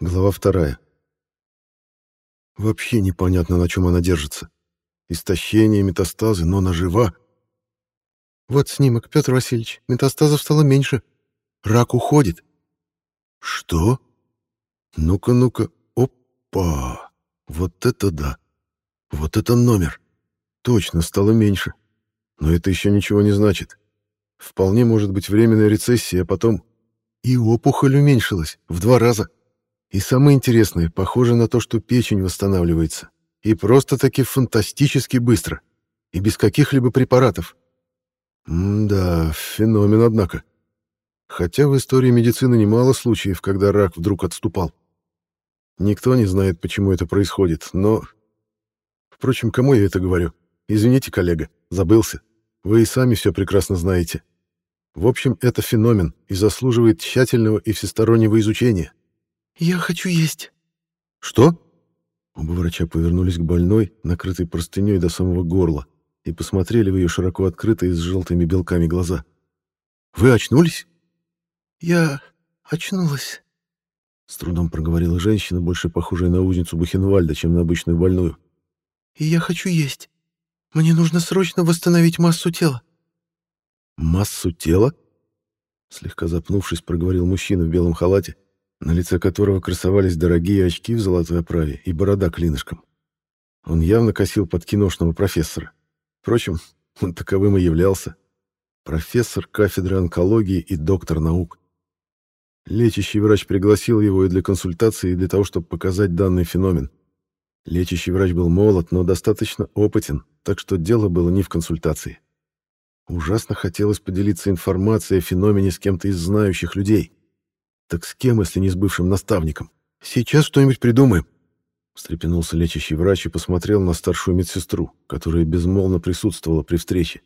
Глава вторая. Вообще непонятно, на чем она держится. Истощение, метастазы, но она жива. Вот снимок, Петр Васильевич. Метастазов стало меньше. Рак уходит. Что? Ну-ка, ну-ка. Опа! Вот это да! Вот это номер! Точно, стало меньше. Но это еще ничего не значит. Вполне может быть временная рецессия, а потом... И опухоль уменьшилась в два раза. И самое интересное, похоже на то, что печень восстанавливается. И просто-таки фантастически быстро. И без каких-либо препаратов. М-да, феномен, однако. Хотя в истории медицины немало случаев, когда рак вдруг отступал. Никто не знает, почему это происходит, но... Впрочем, кому я это говорю? Извините, коллега, забылся. Вы и сами все прекрасно знаете. В общем, это феномен и заслуживает тщательного и всестороннего изучения. «Я хочу есть». «Что?» Оба врача повернулись к больной, накрытой простыней до самого горла, и посмотрели в ее широко открытые с желтыми белками глаза. «Вы очнулись?» «Я очнулась», — с трудом проговорила женщина, больше похожая на узницу Бухенвальда, чем на обычную больную. «И я хочу есть. Мне нужно срочно восстановить массу тела». «Массу тела?» Слегка запнувшись, проговорил мужчина в белом халате, на лице которого красовались дорогие очки в золотой оправе и борода клинышком. Он явно косил под киношного профессора. Впрочем, он таковым и являлся. Профессор кафедры онкологии и доктор наук. Лечащий врач пригласил его и для консультации, и для того, чтобы показать данный феномен. Лечащий врач был молод, но достаточно опытен, так что дело было не в консультации. Ужасно хотелось поделиться информацией о феномене с кем-то из знающих людей. Так с кем, если не с бывшим наставником? Сейчас что-нибудь придумаем. Встрепенулся лечащий врач и посмотрел на старшую медсестру, которая безмолвно присутствовала при встрече.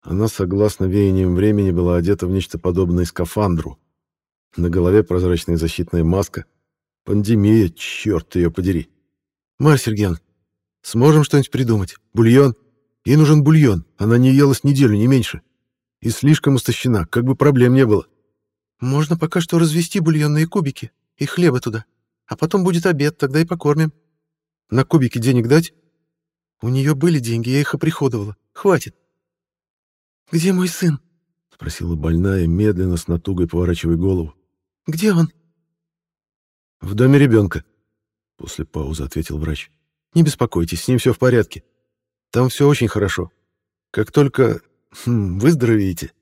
Она, согласно веяниям времени, была одета в нечто подобное скафандру. На голове прозрачная защитная маска. Пандемия, черт ее подери. «Марья Сергеевна, сможем что-нибудь придумать? Бульон? Ей нужен бульон. Она не ела с неделю, не меньше. И слишком истощена, как бы проблем не было. Можно пока что развести бульонные кубики и хлеба туда. А потом будет обед, тогда и покормим. На кубики денег дать? У нее были деньги, я их оприходовала. Хватит. Где мой сын? Спросила больная, медленно, с натугой поворачивая голову. Где он? В доме ребенка. После паузы ответил врач. Не беспокойтесь, с ним все в порядке. Там все очень хорошо. Как только хм, выздоровеете,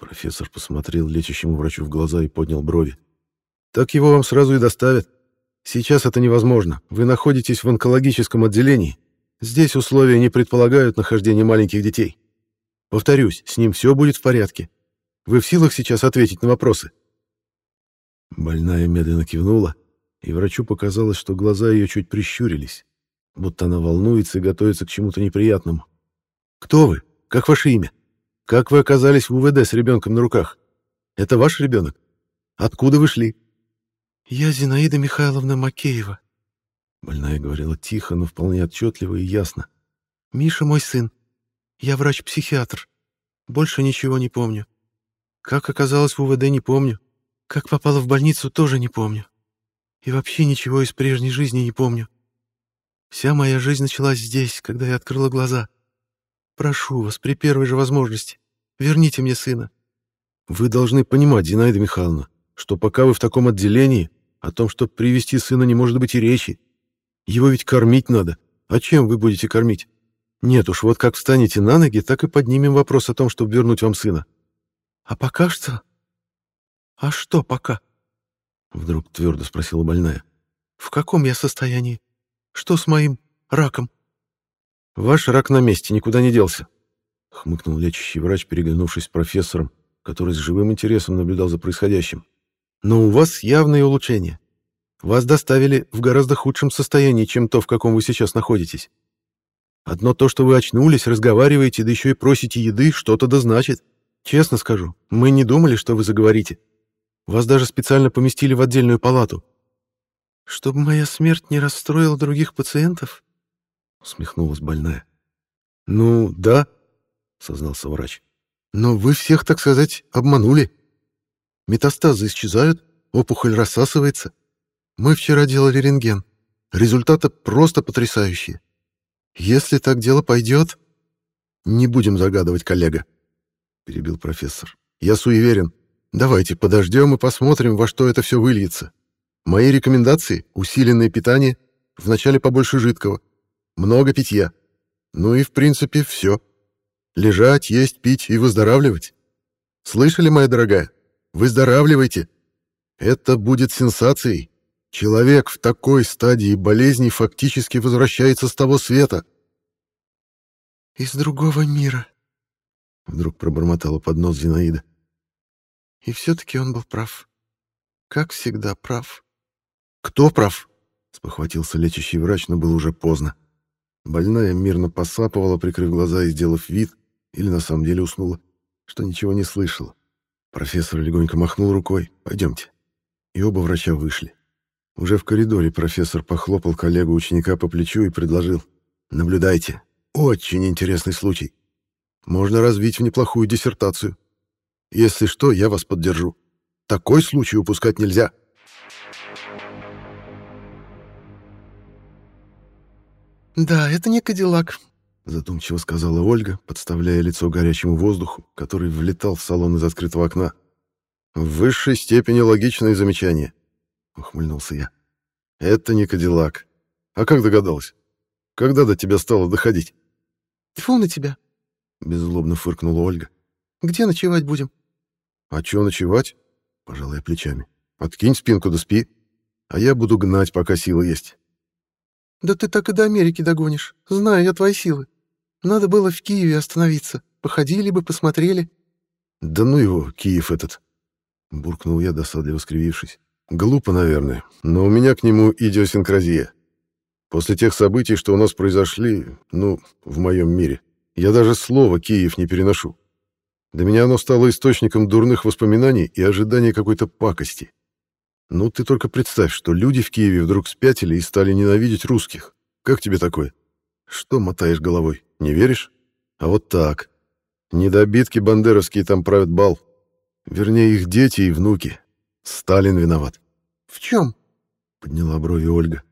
Профессор посмотрел лечащему врачу в глаза и поднял брови. «Так его вам сразу и доставят. Сейчас это невозможно. Вы находитесь в онкологическом отделении. Здесь условия не предполагают нахождение маленьких детей. Повторюсь, с ним все будет в порядке. Вы в силах сейчас ответить на вопросы?» Больная медленно кивнула, и врачу показалось, что глаза ее чуть прищурились, будто она волнуется и готовится к чему-то неприятному. «Кто вы? Как ваше имя?» Как вы оказались в УВД с ребенком на руках? Это ваш ребенок? Откуда вы шли?» «Я Зинаида Михайловна Макеева». Больная говорила тихо, но вполне отчетливо и ясно. «Миша мой сын. Я врач-психиатр. Больше ничего не помню. Как оказалось в УВД, не помню. Как попала в больницу, тоже не помню. И вообще ничего из прежней жизни не помню. Вся моя жизнь началась здесь, когда я открыла глаза. Прошу вас, при первой же возможности. Верните мне сына. Вы должны понимать, Зинаида Михайловна, что пока вы в таком отделении, о том, чтобы привести сына, не может быть и речи. Его ведь кормить надо. А чем вы будете кормить? Нет уж, вот как встанете на ноги, так и поднимем вопрос о том, чтобы вернуть вам сына. А пока что? А что пока? Вдруг твердо спросила больная. В каком я состоянии? Что с моим раком? Ваш рак на месте, никуда не делся. — хмыкнул лечащий врач, переглянувшись с профессором, который с живым интересом наблюдал за происходящим. «Но у вас явное улучшение. Вас доставили в гораздо худшем состоянии, чем то, в каком вы сейчас находитесь. Одно то, что вы очнулись, разговариваете, да еще и просите еды, что-то да значит. Честно скажу, мы не думали, что вы заговорите. Вас даже специально поместили в отдельную палату». «Чтобы моя смерть не расстроила других пациентов?» — усмехнулась больная. «Ну, да», сознался врач. Но вы всех, так сказать, обманули. Метастазы исчезают, опухоль рассасывается, Мы вчера делали рентген. Результаты просто потрясающие. Если так дело пойдет... Не будем загадывать, коллега, перебил профессор. Я суеверен. Давайте подождем и посмотрим, во что это все выльется. Мои рекомендации — усиленное питание, вначале побольше жидкого, много питья. Ну и, в принципе, все. Лежать, есть, пить и выздоравливать. Слышали, моя дорогая? Выздоравливайте. Это будет сенсацией. Человек в такой стадии болезни фактически возвращается с того света. «Из другого мира», — вдруг пробормотала под нос Зинаида. И все-таки он был прав. Как всегда прав. «Кто прав?» — спохватился лечащий врач, но было уже поздно. Больная мирно посапывала, прикрыв глаза и сделав вид, или на самом деле уснула, что ничего не слышала. Профессор легонько махнул рукой. «Пойдемте». И оба врача вышли. Уже в коридоре профессор похлопал коллегу ученика по плечу и предложил. «Наблюдайте. Очень интересный случай. Можно развить в неплохую диссертацию. Если что, я вас поддержу. Такой случай упускать нельзя». «Да, это не Кадиллак», — задумчиво сказала Ольга, подставляя лицо горячему воздуху, который влетал в салон из открытого окна. «В высшей степени логичное замечание», — ухмыльнулся я. «Это не Кадиллак. А как догадалась? Когда до тебя стало доходить?» «Тьфу на тебя!» — беззлобно фыркнула Ольга. «Где ночевать будем?» «А чё ночевать?» — пожал я плечами. «Откинь спинку да спи, а я буду гнать, пока силы есть». «Да ты так и до Америки догонишь. Знаю я твои силы. Надо было в Киеве остановиться. Походили бы, посмотрели». «Да ну его, Киев этот!» — буркнул я, досадливо скривившись. «Глупо, наверное, но у меня к нему идиосинкразия. После тех событий, что у нас произошли, ну, в моем мире, я даже слово «Киев» не переношу. Для меня оно стало источником дурных воспоминаний и ожидания какой-то пакости. Ну, ты только представь, что люди в Киеве вдруг спятили и стали ненавидеть русских. Как тебе такое? Что мотаешь головой? Не веришь? А вот так. Недобитки бандеровские там правят бал. Вернее, их дети и внуки. Сталин виноват. В чем? Подняла брови Ольга.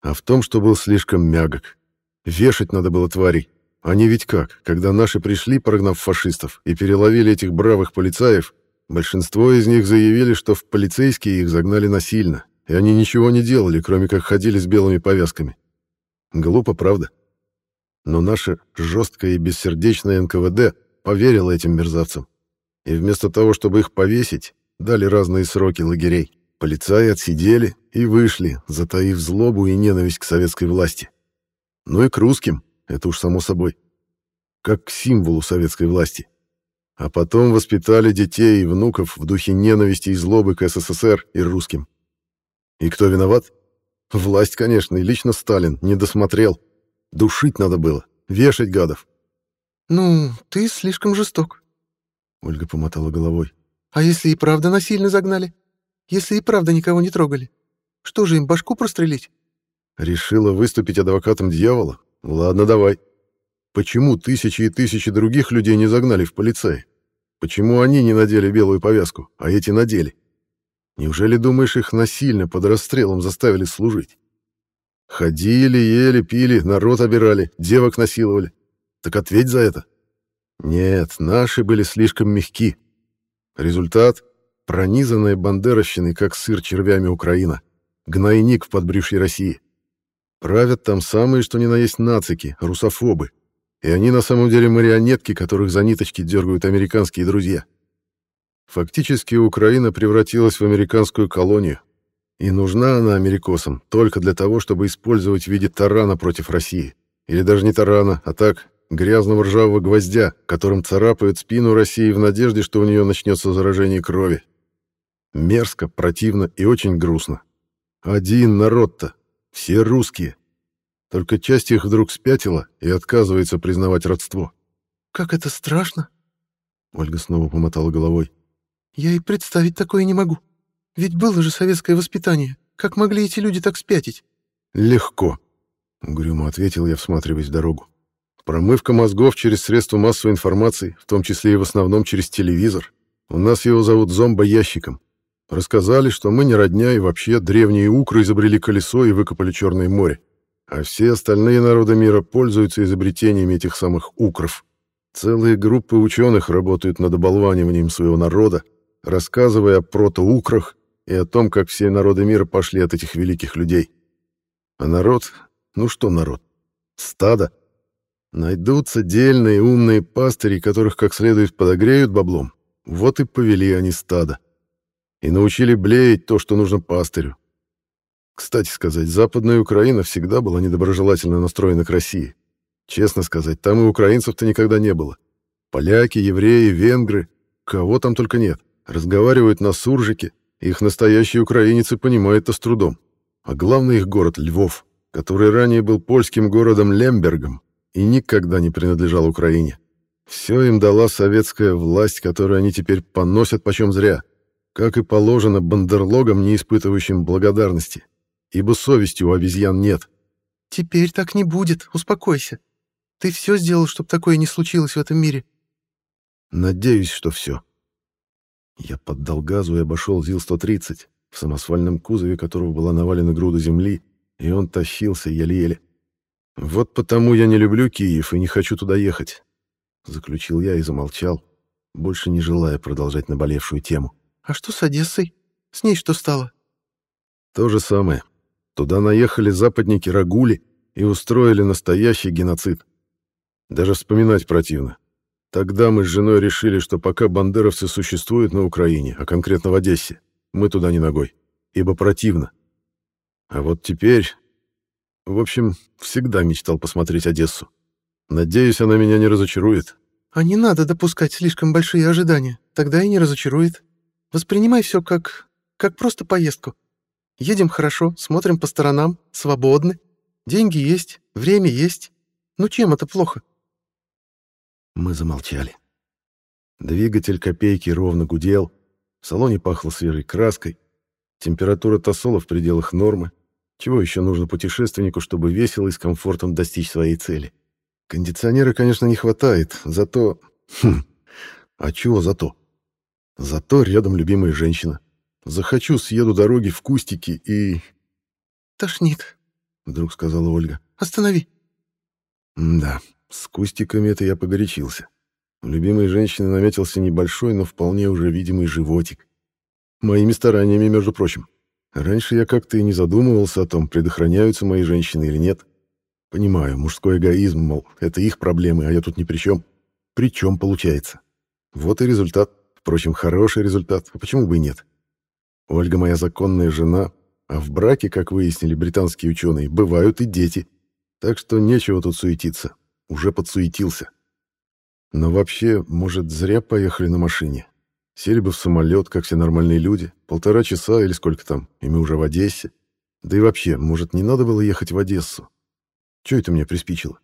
А в том, что был слишком мягок. Вешать надо было тварей. Они ведь как, когда наши пришли, прогнав фашистов, и переловили этих бравых полицаев, Большинство из них заявили, что в полицейские их загнали насильно, и они ничего не делали, кроме как ходили с белыми повязками. Глупо, правда? Но наше жесткое и бессердечное НКВД поверило этим мерзавцам. И вместо того, чтобы их повесить, дали разные сроки лагерей. Полицаи отсидели и вышли, затаив злобу и ненависть к советской власти. Ну и к русским, это уж само собой. Как к символу советской власти а потом воспитали детей и внуков в духе ненависти и злобы к СССР и русским. И кто виноват? Власть, конечно, и лично Сталин не досмотрел. Душить надо было, вешать гадов. «Ну, ты слишком жесток», — Ольга помотала головой. «А если и правда насильно загнали? Если и правда никого не трогали? Что же им, башку прострелить?» Решила выступить адвокатом дьявола? Ладно, давай. Почему тысячи и тысячи других людей не загнали в полицей? Почему они не надели белую повязку, а эти надели? Неужели, думаешь, их насильно под расстрелом заставили служить? Ходили, ели, пили, народ обирали, девок насиловали. Так ответь за это. Нет, наши были слишком мягки. Результат — пронизанная бандеровщиной, как сыр червями Украина. Гнойник в подбрившей России. Правят там самые, что ни на есть нацики, русофобы, и они на самом деле марионетки, которых за ниточки дергают американские друзья. Фактически Украина превратилась в американскую колонию. И нужна она америкосам только для того, чтобы использовать в виде тарана против России. Или даже не тарана, а так, грязного ржавого гвоздя, которым царапают спину России в надежде, что у нее начнется заражение крови. Мерзко, противно и очень грустно. Один народ-то, все русские. Только часть их вдруг спятила и отказывается признавать родство. «Как это страшно!» Ольга снова помотала головой. «Я и представить такое не могу. Ведь было же советское воспитание. Как могли эти люди так спятить?» «Легко», — угрюмо ответил я, всматриваясь в дорогу. «Промывка мозгов через средства массовой информации, в том числе и в основном через телевизор. У нас его зовут зомбоящиком. Рассказали, что мы не родня и вообще древние укры изобрели колесо и выкопали Черное море. А все остальные народы мира пользуются изобретениями этих самых укров. Целые группы ученых работают над оболваниванием своего народа, рассказывая о протоукрах и о том, как все народы мира пошли от этих великих людей. А народ? Ну что народ? Стадо? Найдутся дельные умные пастыри, которых как следует подогреют баблом. Вот и повели они стадо. И научили блеять то, что нужно пастырю. Кстати сказать, Западная Украина всегда была недоброжелательно настроена к России. Честно сказать, там и украинцев-то никогда не было. Поляки, евреи, венгры, кого там только нет. Разговаривают на суржике, их настоящие украинцы понимают это с трудом. А главный их город — Львов, который ранее был польским городом Лембергом и никогда не принадлежал Украине. Все им дала советская власть, которую они теперь поносят почем зря, как и положено бандерлогам, не испытывающим благодарности, ибо совести у обезьян нет. «Теперь так не будет, успокойся. Ты все сделал, чтобы такое не случилось в этом мире?» «Надеюсь, что все». Я поддал газу и обошел ЗИЛ-130, в самосвальном кузове которого была навалена груда земли, и он тащился еле-еле. «Вот потому я не люблю Киев и не хочу туда ехать», — заключил я и замолчал, больше не желая продолжать наболевшую тему. «А что с Одессой? С ней что стало?» «То же самое. Туда наехали западники Рагули и устроили настоящий геноцид. Даже вспоминать противно. Тогда мы с женой решили, что пока бандеровцы существуют на Украине, а конкретно в Одессе, мы туда не ногой, ибо противно. А вот теперь... В общем, всегда мечтал посмотреть Одессу. Надеюсь, она меня не разочарует. А не надо допускать слишком большие ожидания, тогда и не разочарует. Воспринимай все как... как просто поездку. Едем хорошо, смотрим по сторонам, свободны. Деньги есть, время есть. Ну чем это плохо? Мы замолчали. Двигатель копейки ровно гудел, в салоне пахло свежей краской, температура тосола в пределах нормы. Чего еще нужно путешественнику, чтобы весело и с комфортом достичь своей цели? Кондиционера, конечно, не хватает, зато... Хм, а чего зато? Зато рядом любимая женщина. Захочу, съеду дороги в кустики и... «Тошнит», — вдруг сказала Ольга. «Останови». да, с кустиками это я погорячился. У любимой женщины наметился небольшой, но вполне уже видимый животик. Моими стараниями, между прочим. Раньше я как-то и не задумывался о том, предохраняются мои женщины или нет. Понимаю, мужской эгоизм, мол, это их проблемы, а я тут ни при чем. При чем получается? Вот и результат. Впрочем, хороший результат, а почему бы и нет? Ольга моя законная жена, а в браке, как выяснили британские ученые, бывают и дети. Так что нечего тут суетиться уже подсуетился. Но вообще, может, зря поехали на машине. Сели бы в самолет, как все нормальные люди, полтора часа или сколько там, и мы уже в Одессе. Да и вообще, может, не надо было ехать в Одессу? Чего это мне приспичило?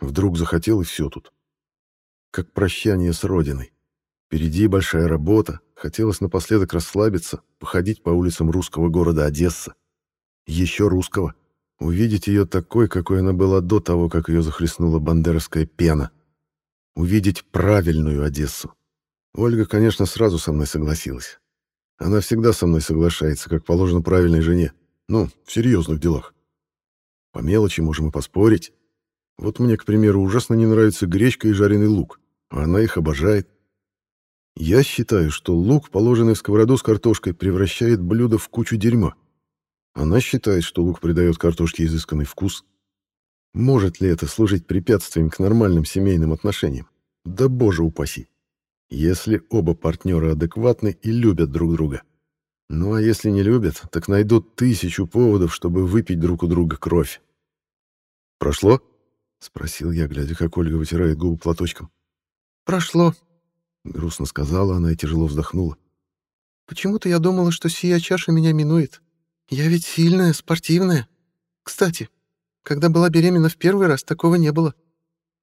Вдруг захотел, и все тут. Как прощание с родиной. Впереди большая работа, хотелось напоследок расслабиться, походить по улицам русского города Одесса. Еще русского. Увидеть ее такой, какой она была до того, как ее захлестнула бандеровская пена. Увидеть правильную Одессу. Ольга, конечно, сразу со мной согласилась. Она всегда со мной соглашается, как положено правильной жене. Ну, в серьезных делах. По мелочи можем и поспорить. Вот мне, к примеру, ужасно не нравится гречка и жареный лук, а она их обожает. Я считаю, что лук, положенный в сковороду с картошкой, превращает блюдо в кучу дерьма. Она считает, что лук придает картошке изысканный вкус. Может ли это служить препятствием к нормальным семейным отношениям? Да боже упаси. Если оба партнера адекватны и любят друг друга. Ну а если не любят, так найдут тысячу поводов, чтобы выпить друг у друга кровь. «Прошло?» — спросил я, глядя, как Ольга вытирает губы платочком. «Прошло», — грустно сказала она и тяжело вздохнула. «Почему-то я думала, что сия чаша меня минует. Я ведь сильная, спортивная. Кстати, когда была беременна в первый раз, такого не было.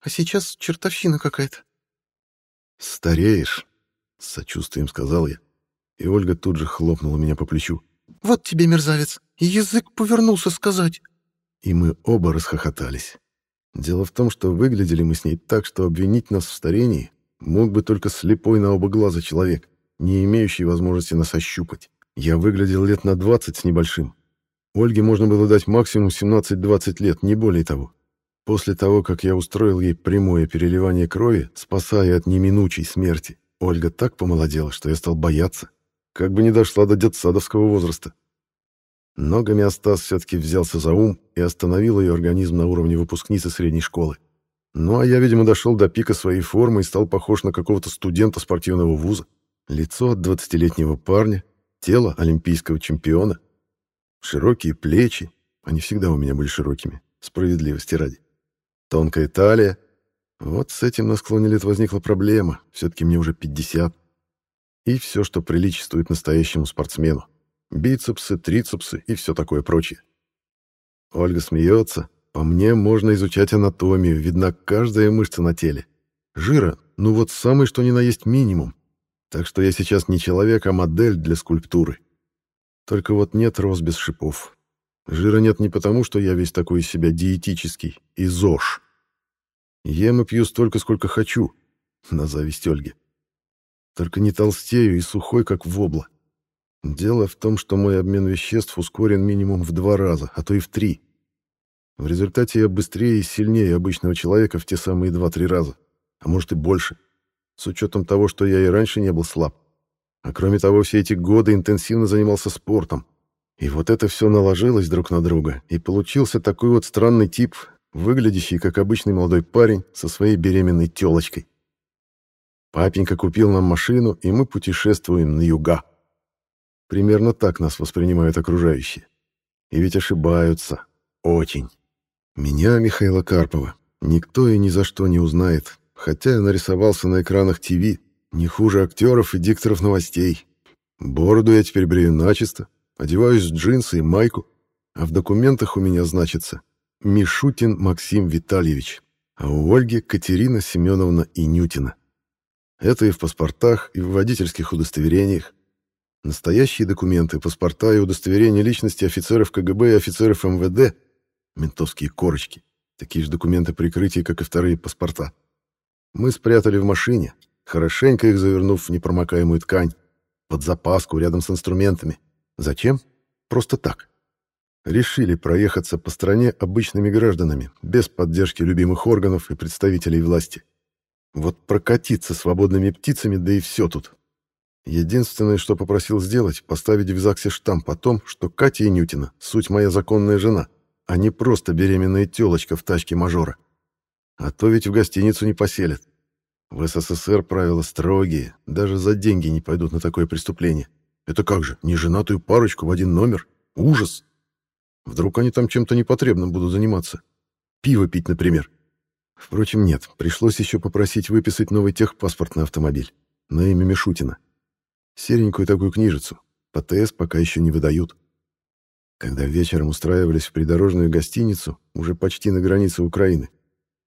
А сейчас чертовщина какая-то. «Стареешь», — с сочувствием сказал я. И Ольга тут же хлопнула меня по плечу. «Вот тебе, мерзавец, язык повернулся сказать». И мы оба расхохотались. Дело в том, что выглядели мы с ней так, что обвинить нас в старении мог бы только слепой на оба глаза человек, не имеющий возможности нас ощупать. Я выглядел лет на 20 с небольшим. Ольге можно было дать максимум 17-20 лет, не более того. После того, как я устроил ей прямое переливание крови, спасая от неминучей смерти, Ольга так помолодела, что я стал бояться, как бы не дошла до детсадовского возраста. Но гомеостаз все-таки взялся за ум и остановил ее организм на уровне выпускницы средней школы. Ну, а я, видимо, дошел до пика своей формы и стал похож на какого-то студента спортивного вуза. Лицо от 20-летнего парня, тело олимпийского чемпиона, широкие плечи, они всегда у меня были широкими, справедливости ради. Тонкая талия. Вот с этим на склоне лет возникла проблема, все-таки мне уже 50. И все, что приличествует настоящему спортсмену. Бицепсы, трицепсы и все такое прочее. Ольга смеется. По мне можно изучать анатомию, видна каждая мышца на теле. Жира, ну вот самый что ни на есть минимум. Так что я сейчас не человек, а модель для скульптуры. Только вот нет роз без шипов. Жира нет не потому, что я весь такой из себя диетический и ЗОЖ. Ем и пью столько, сколько хочу, на зависть Ольги. Только не толстею и сухой, как вобла. Дело в том, что мой обмен веществ ускорен минимум в два раза, а то и в три. В результате я быстрее и сильнее обычного человека в те самые два-три раза, а может и больше, с учетом того, что я и раньше не был слаб. А кроме того, все эти годы интенсивно занимался спортом. И вот это все наложилось друг на друга, и получился такой вот странный тип, выглядящий как обычный молодой парень со своей беременной телочкой. Папенька купил нам машину, и мы путешествуем на юга. Примерно так нас воспринимают окружающие. И ведь ошибаются. Очень. Меня, Михаила Карпова, никто и ни за что не узнает, хотя я нарисовался на экранах ТВ не хуже актеров и дикторов новостей. Бороду я теперь брею начисто, одеваюсь в джинсы и майку, а в документах у меня значится Мишутин Максим Витальевич, а у Ольги Катерина Семеновна Инютина. Это и в паспортах, и в водительских удостоверениях. Настоящие документы, паспорта и удостоверения личности офицеров КГБ и офицеров МВД, ментовские корочки, такие же документы прикрытия, как и вторые паспорта, мы спрятали в машине, хорошенько их завернув в непромокаемую ткань, под запаску рядом с инструментами. Зачем? Просто так. Решили проехаться по стране обычными гражданами, без поддержки любимых органов и представителей власти. Вот прокатиться свободными птицами, да и все тут. Единственное, что попросил сделать, поставить в ЗАГСе штамп о том, что Катя Инютина — суть моя законная жена, а не просто беременная тёлочка в тачке мажора. А то ведь в гостиницу не поселят. В СССР правила строгие, даже за деньги не пойдут на такое преступление. Это как же, неженатую парочку в один номер? Ужас! Вдруг они там чем-то непотребным будут заниматься? Пиво пить, например. Впрочем, нет, пришлось еще попросить выписать новый техпаспорт на автомобиль. На имя Мишутина. Серенькую такую книжицу. ПТС пока еще не выдают. Когда вечером устраивались в придорожную гостиницу, уже почти на границе Украины.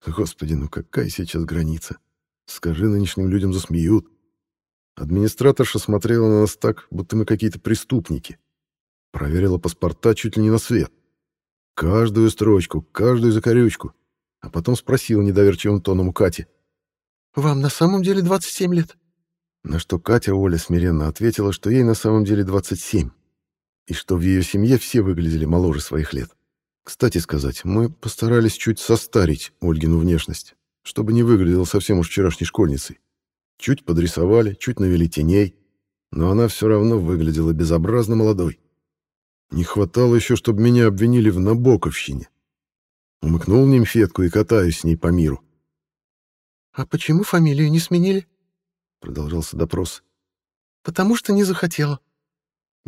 Господи, ну какая сейчас граница? Скажи, нынешним людям засмеют. Администраторша смотрела на нас так, будто мы какие-то преступники. Проверила паспорта чуть ли не на свет. Каждую строчку, каждую закорючку. А потом спросила недоверчивым тоном у Кати. «Вам на самом деле 27 лет?» На что Катя Оля смиренно ответила, что ей на самом деле 27, и что в ее семье все выглядели моложе своих лет. Кстати сказать, мы постарались чуть состарить Ольгину внешность, чтобы не выглядела совсем уж вчерашней школьницей. Чуть подрисовали, чуть навели теней, но она все равно выглядела безобразно молодой. Не хватало еще, чтобы меня обвинили в набоковщине. Умыкнул нимфетку и катаюсь с ней по миру. «А почему фамилию не сменили?» Продолжался допрос. «Потому что не захотела».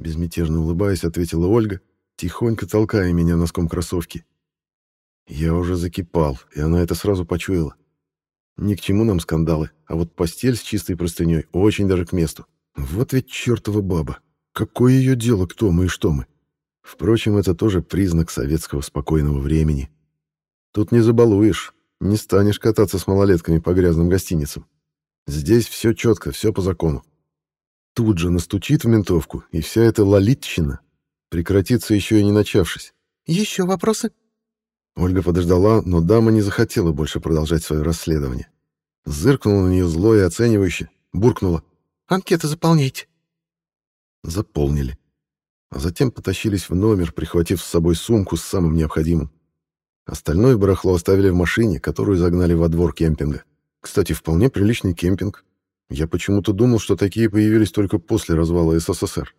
Безмятежно улыбаясь, ответила Ольга, тихонько толкая меня носком кроссовки. Я уже закипал, и она это сразу почуяла. Ни к чему нам скандалы, а вот постель с чистой простыней очень даже к месту. Вот ведь чертова баба. Какое ее дело, кто мы и что мы? Впрочем, это тоже признак советского спокойного времени. Тут не забалуешь, не станешь кататься с малолетками по грязным гостиницам. Здесь все четко, все по закону. Тут же настучит в ментовку, и вся эта лолитщина прекратится еще и не начавшись. «Еще вопросы?» Ольга подождала, но дама не захотела больше продолжать свое расследование. Зыркнула на нее зло и оценивающе, буркнула. «Анкеты заполняйте». Заполнили. а затем потащились в номер, прихватив с собой сумку с самым необходимым. Остальное барахло оставили в машине, которую загнали во двор кемпинга. Кстати, вполне приличный кемпинг. Я почему-то думал, что такие появились только после развала СССР.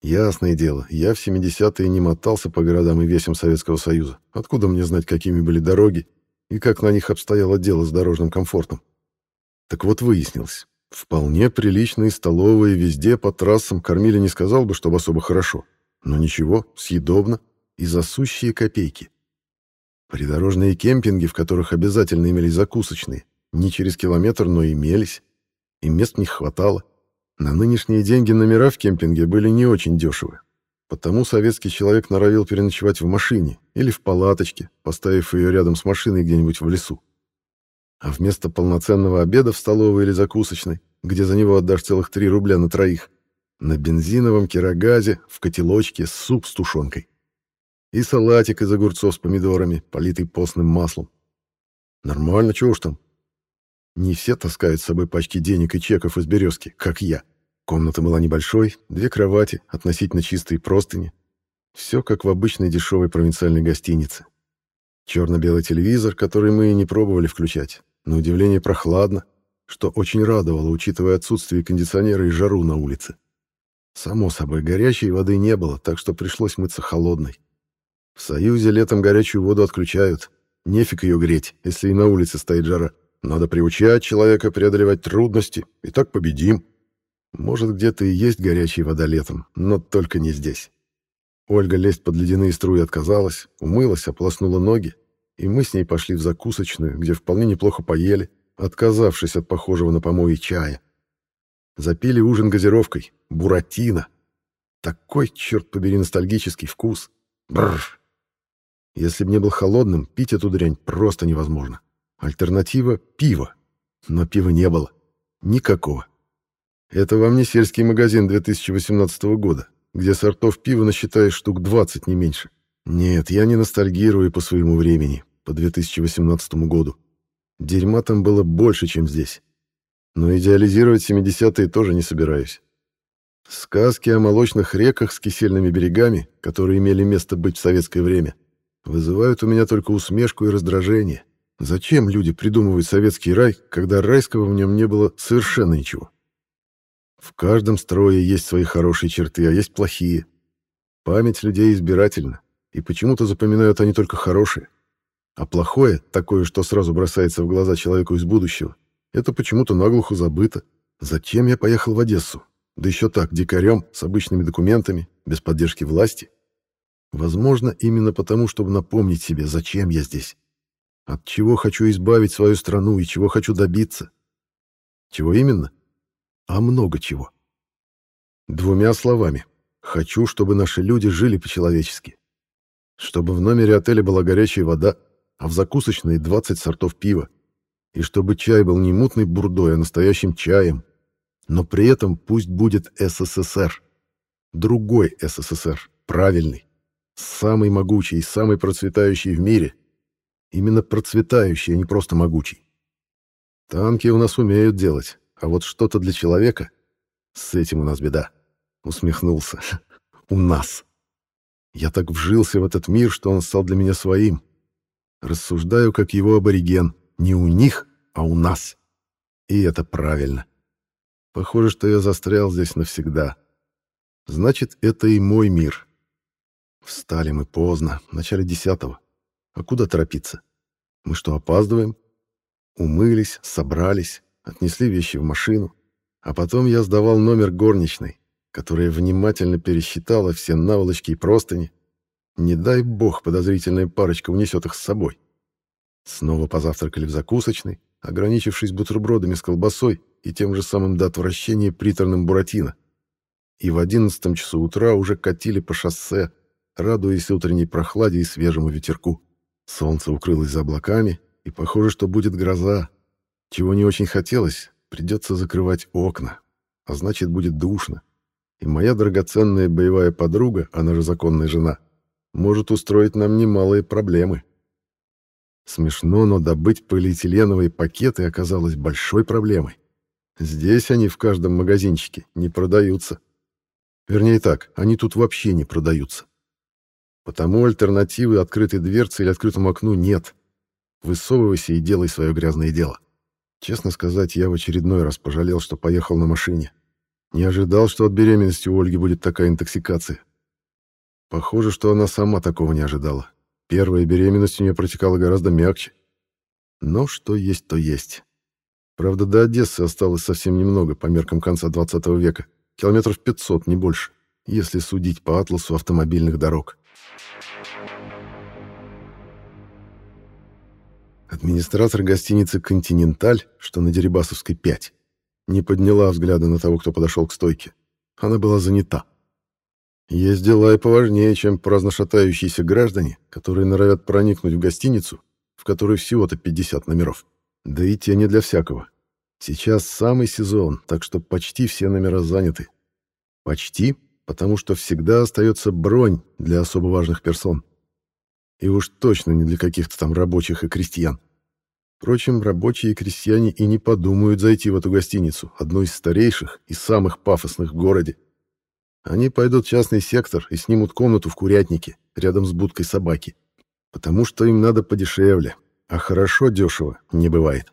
Ясное дело, я в 70-е не мотался по городам и весям Советского Союза. Откуда мне знать, какими были дороги и как на них обстояло дело с дорожным комфортом? Так вот выяснилось. Вполне приличные столовые везде по трассам кормили не сказал бы, чтобы особо хорошо. Но ничего, съедобно и за сущие копейки. Придорожные кемпинги, в которых обязательно имелись закусочные, не через километр, но имелись, и мест не хватало. На нынешние деньги номера в кемпинге были не очень дешевы. Потому советский человек норовил переночевать в машине или в палаточке, поставив ее рядом с машиной где-нибудь в лесу. А вместо полноценного обеда в столовой или закусочной, где за него отдашь целых 3 рубля на троих, на бензиновом кирогазе в котелочке суп с тушенкой. И салатик из огурцов с помидорами, политый постным маслом. Нормально, чего уж там. Не все таскают с собой пачки денег и чеков из березки, как я. Комната была небольшой, две кровати, относительно чистые простыни. Все как в обычной дешевой провинциальной гостинице. Черно-белый телевизор, который мы и не пробовали включать. На удивление прохладно, что очень радовало, учитывая отсутствие кондиционера и жару на улице. Само собой, горячей воды не было, так что пришлось мыться холодной. В Союзе летом горячую воду отключают. Нефиг ее греть, если и на улице стоит жара. Надо приучать человека преодолевать трудности, и так победим. Может, где-то и есть горячая вода летом, но только не здесь. Ольга лезть под ледяные струи отказалась, умылась, ополоснула ноги, и мы с ней пошли в закусочную, где вполне неплохо поели, отказавшись от похожего на помои чая. Запили ужин газировкой, буратино. Такой, черт побери, ностальгический вкус. Бррр. Если бы не был холодным, пить эту дрянь просто невозможно. Альтернатива — пиво. Но пива не было. Никакого. Это вам не сельский магазин 2018 года, где сортов пива насчитаешь штук 20, не меньше. Нет, я не ностальгирую по своему времени, по 2018 году. Дерьма там было больше, чем здесь. Но идеализировать 70-е тоже не собираюсь. Сказки о молочных реках с кисельными берегами, которые имели место быть в советское время, вызывают у меня только усмешку и раздражение. Зачем люди придумывают советский рай, когда райского в нем не было совершенно ничего? В каждом строе есть свои хорошие черты, а есть плохие. Память людей избирательна, и почему-то запоминают они только хорошие. А плохое, такое, что сразу бросается в глаза человеку из будущего, это почему-то наглухо забыто. Зачем я поехал в Одессу? Да еще так, дикарем, с обычными документами, без поддержки власти. Возможно, именно потому, чтобы напомнить себе, зачем я здесь. От чего хочу избавить свою страну и чего хочу добиться. Чего именно? А много чего. Двумя словами. Хочу, чтобы наши люди жили по-человечески. Чтобы в номере отеля была горячая вода, а в закусочной 20 сортов пива. И чтобы чай был не мутной бурдой, а настоящим чаем. Но при этом пусть будет СССР. Другой СССР, правильный. Самый могучий, самый процветающий в мире. Именно процветающий, а не просто могучий. Танки у нас умеют делать, а вот что-то для человека... С этим у нас беда. Усмехнулся. У нас. Я так вжился в этот мир, что он стал для меня своим. Рассуждаю, как его абориген. Не у них, а у нас. И это правильно. Похоже, что я застрял здесь навсегда. Значит, это и мой мир. Встали мы поздно, в начале десятого. А куда торопиться? Мы что, опаздываем? Умылись, собрались, отнесли вещи в машину. А потом я сдавал номер горничной, которая внимательно пересчитала все наволочки и простыни, не дай бог подозрительная парочка унесет их с собой. Снова позавтракали в закусочной, ограничившись бутербродами с колбасой и тем же самым до отвращения приторным буратино. И в одиннадцатом часу утра уже катили по шоссе, радуясь утренней прохладе и свежему ветерку. Солнце укрылось за облаками, и похоже, что будет гроза. Чего не очень хотелось, придется закрывать окна, а значит, будет душно. И моя драгоценная боевая подруга, она же законная жена, может устроить нам немалые проблемы. Смешно, но добыть полиэтиленовые пакеты оказалось большой проблемой. Здесь они в каждом магазинчике не продаются. Вернее так, они тут вообще не продаются. Потому альтернативы открытой дверцы или открытому окну нет. Высовывайся и делай свое грязное дело. Честно сказать, я в очередной раз пожалел, что поехал на машине. Не ожидал, что от беременности у Ольги будет такая интоксикация. Похоже, что она сама такого не ожидала. Первая беременность у нее протекала гораздо мягче. Но что есть, то есть. Правда, до Одессы осталось совсем немного по меркам конца 20 века. Километров 500, не больше, если судить по атласу автомобильных дорог. Администратор гостиницы «Континенталь», что на Дерибасовской 5, не подняла взгляда на того, кто подошел к стойке. Она была занята. Есть дела и поважнее, чем праздно шатающиеся граждане, которые норовят проникнуть в гостиницу, в которой всего-то 50 номеров. Да и те не для всякого. Сейчас самый сезон, так что почти все номера заняты. Почти, потому что всегда остается бронь для особо важных персон. И уж точно не для каких-то там рабочих и крестьян. Впрочем, рабочие и крестьяне и не подумают зайти в эту гостиницу, одну из старейших и самых пафосных в городе. Они пойдут в частный сектор и снимут комнату в курятнике, рядом с будкой собаки. Потому что им надо подешевле, а хорошо дешево не бывает.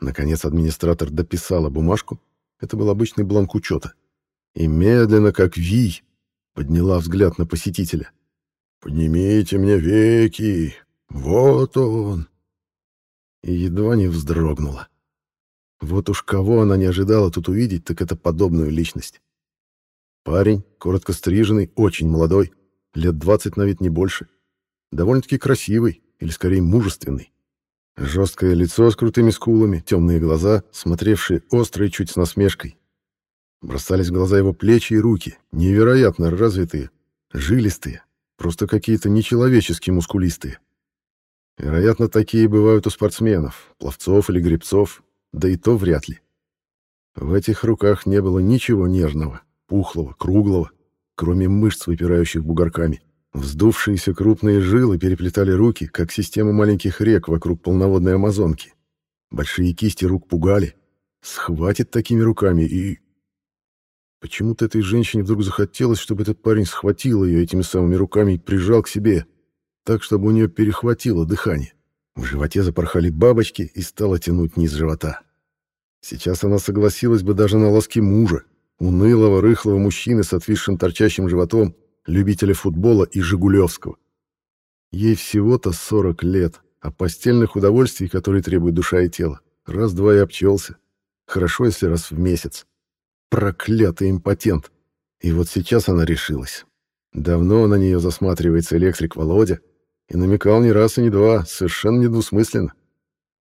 Наконец администратор дописала бумажку, это был обычный бланк учета, и медленно, как вий, подняла взгляд на посетителя. «Поднимите мне веки, вот он!» И едва не вздрогнула. Вот уж кого она не ожидала тут увидеть, так это подобную личность. Парень, коротко стриженный, очень молодой, лет двадцать на вид не больше. Довольно-таки красивый, или скорее мужественный. Жесткое лицо с крутыми скулами, темные глаза, смотревшие остро чуть с насмешкой. Бросались в глаза его плечи и руки, невероятно развитые, жилистые, просто какие-то нечеловеческие мускулистые. Вероятно, такие бывают у спортсменов, пловцов или гребцов, да и то вряд ли. В этих руках не было ничего нежного, пухлого, круглого, кроме мышц, выпирающих бугорками. Вздувшиеся крупные жилы переплетали руки, как система маленьких рек вокруг полноводной Амазонки. Большие кисти рук пугали. Схватит такими руками и... Почему-то этой женщине вдруг захотелось, чтобы этот парень схватил ее этими самыми руками и прижал к себе, так, чтобы у нее перехватило дыхание. В животе запорхали бабочки и стало тянуть низ живота. Сейчас она согласилась бы даже на ласки мужа, унылого, рыхлого мужчины с отвисшим торчащим животом, любителя футбола и Жигулевского. Ей всего-то 40 лет, а постельных удовольствий, которые требуют душа и тело, раз-два и обчелся. Хорошо, если раз в месяц. Проклятый импотент. И вот сейчас она решилась. Давно на нее засматривается электрик Володя, и намекал не раз и не два, совершенно недвусмысленно.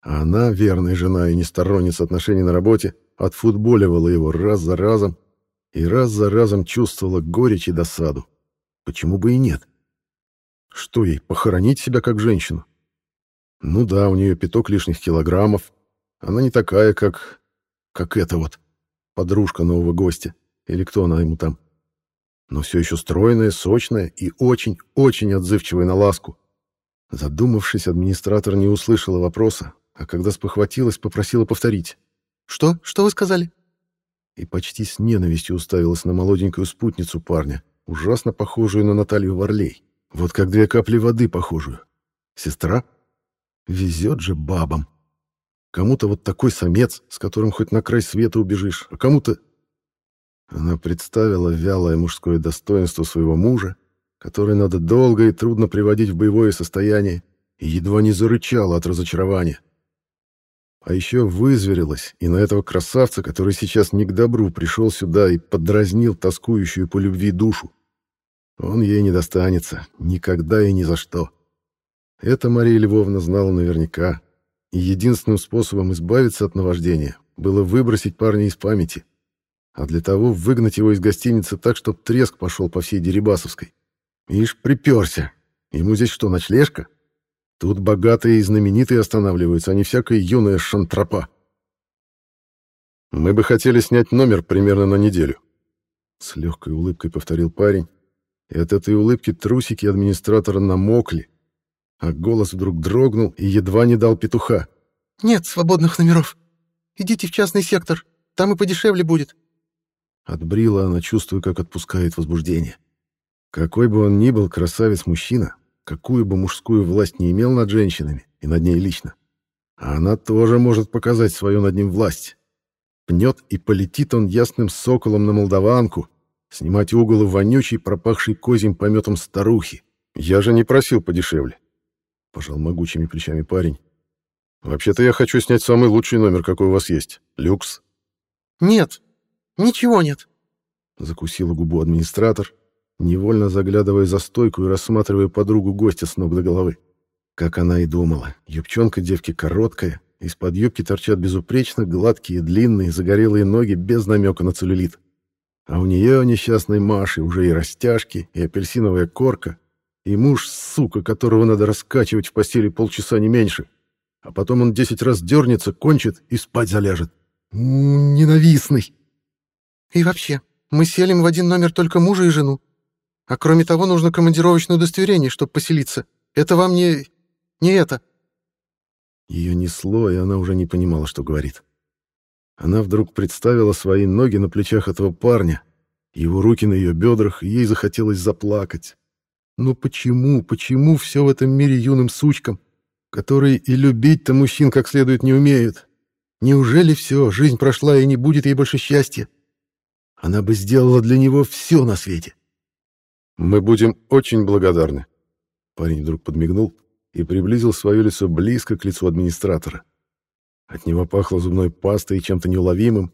А она, верная жена и не сторонница отношений на работе, отфутболивала его раз за разом и раз за разом чувствовала горечь и досаду. Почему бы и нет? Что ей, похоронить себя как женщину? Ну да, у нее пяток лишних килограммов. Она не такая, как... как эта вот. Подружка нового гостя. Или кто она ему там. Но все еще стройная, сочная и очень-очень отзывчивая на ласку. Задумавшись, администратор не услышала вопроса, а когда спохватилась, попросила повторить. «Что? Что вы сказали?» И почти с ненавистью уставилась на молоденькую спутницу парня, ужасно похожую на Наталью Варлей. Вот как две капли воды похожую. Сестра? Везет же бабам. Кому-то вот такой самец, с которым хоть на край света убежишь, а кому-то... Она представила вялое мужское достоинство своего мужа, который надо долго и трудно приводить в боевое состояние, и едва не зарычала от разочарования. А еще вызверилась и на этого красавца, который сейчас не к добру пришел сюда и подразнил тоскующую по любви душу. Он ей не достанется, никогда и ни за что. Это Мария Львовна знала наверняка, единственным способом избавиться от наваждения было выбросить парня из памяти, а для того выгнать его из гостиницы так, чтоб треск пошел по всей Дерибасовской. Ишь, приперся. Ему здесь что, ночлежка? Тут богатые и знаменитые останавливаются, а не всякая юная шантропа. Мы бы хотели снять номер примерно на неделю. С легкой улыбкой повторил парень, и от этой улыбки трусики администратора намокли, а голос вдруг дрогнул и едва не дал петуха. «Нет свободных номеров. Идите в частный сектор, там и подешевле будет». Отбрила она, чувствуя, как отпускает возбуждение. Какой бы он ни был красавец-мужчина, какую бы мужскую власть не имел над женщинами и над ней лично, она тоже может показать свою над ним власть. Пнет и полетит он ясным соколом на молдаванку, снимать угол в вонючей, пропахшей козьим пометом старухи. Я же не просил подешевле. Пожал могучими плечами парень. Вообще-то я хочу снять самый лучший номер, какой у вас есть. Люкс. Нет, ничего нет. Закусила губу администратор, невольно заглядывая за стойку и рассматривая подругу гостя с ног до головы. Как она и думала, юбчонка девки короткая, из-под юбки торчат безупречно гладкие, длинные, загорелые ноги без намека на целлюлит. А у нее, несчастной Маши, уже и растяжки, и апельсиновая корка, и муж, сука, которого надо раскачивать в постели полчаса не меньше. А потом он десять раз дернется, кончит и спать заляжет. Ненавистный. И вообще, мы селим в один номер только мужа и жену. А кроме того, нужно командировочное удостоверение, чтобы поселиться. Это вам не... не это. Ее несло, и она уже не понимала, что говорит. Она вдруг представила свои ноги на плечах этого парня, его руки на ее бедрах, и ей захотелось заплакать. Но почему, почему все в этом мире юным сучкам, которые и любить-то мужчин как следует не умеют? Неужели все, жизнь прошла и не будет ей больше счастья? Она бы сделала для него все на свете. «Мы будем очень благодарны». Парень вдруг подмигнул и приблизил свое лицо близко к лицу администратора. От него пахло зубной пастой и чем-то неуловимым.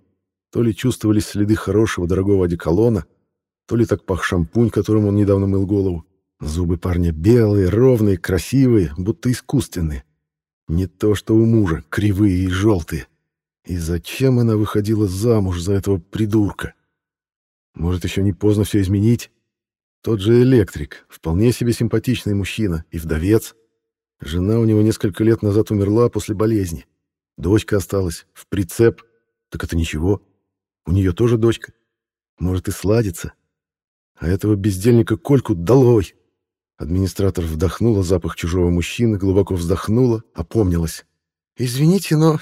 То ли чувствовались следы хорошего дорогого одеколона, то ли так пах шампунь, которым он недавно мыл голову. Зубы парня белые, ровные, красивые, будто искусственные. Не то что у мужа, кривые и желтые. И зачем она выходила замуж за этого придурка? Может, еще не поздно все изменить? Тот же электрик, вполне себе симпатичный мужчина и вдовец. Жена у него несколько лет назад умерла после болезни. Дочка осталась, в прицеп. Так это ничего. У нее тоже дочка. Может и сладится. А этого бездельника Кольку долой. Администратор вдохнула запах чужого мужчины, глубоко вздохнула, опомнилась. «Извините, но...»